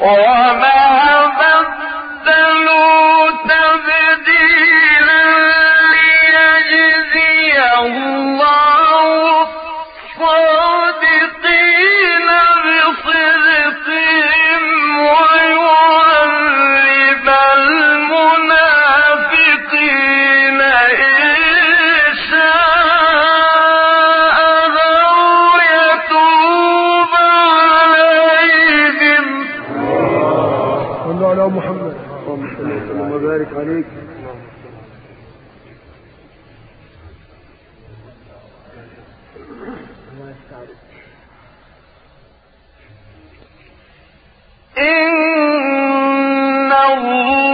وما صلوا على محمد. اللهم صل وسلم وبارك عليك. إن الله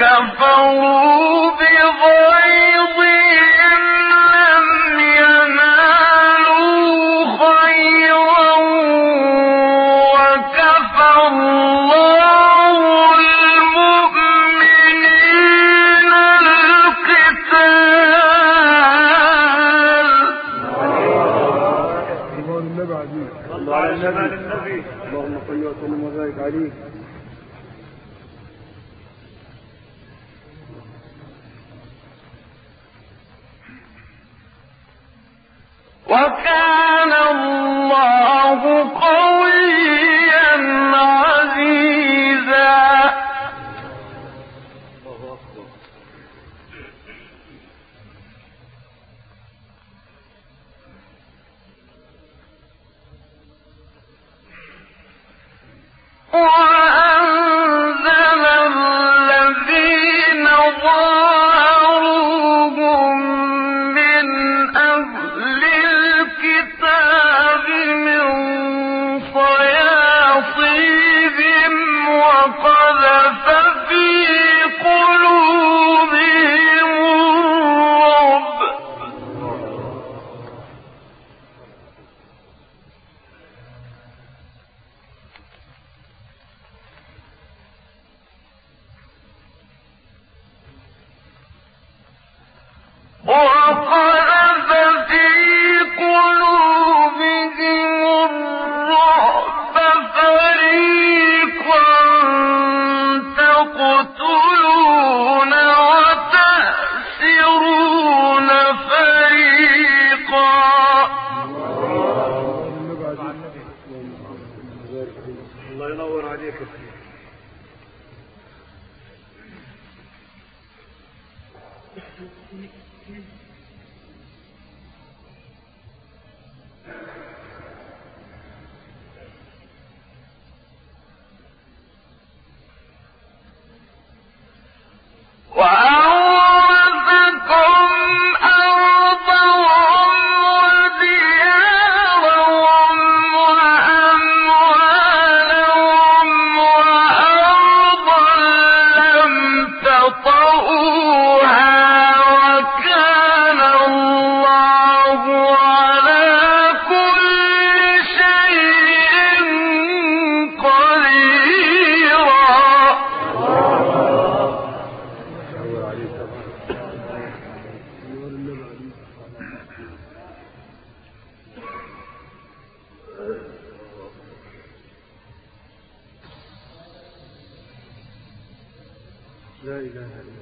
كفروا وعلى النبي. اللهم صل وسلم وبارك عليه. وكان الله قوي وقد الله ينور عليك فيه. လာ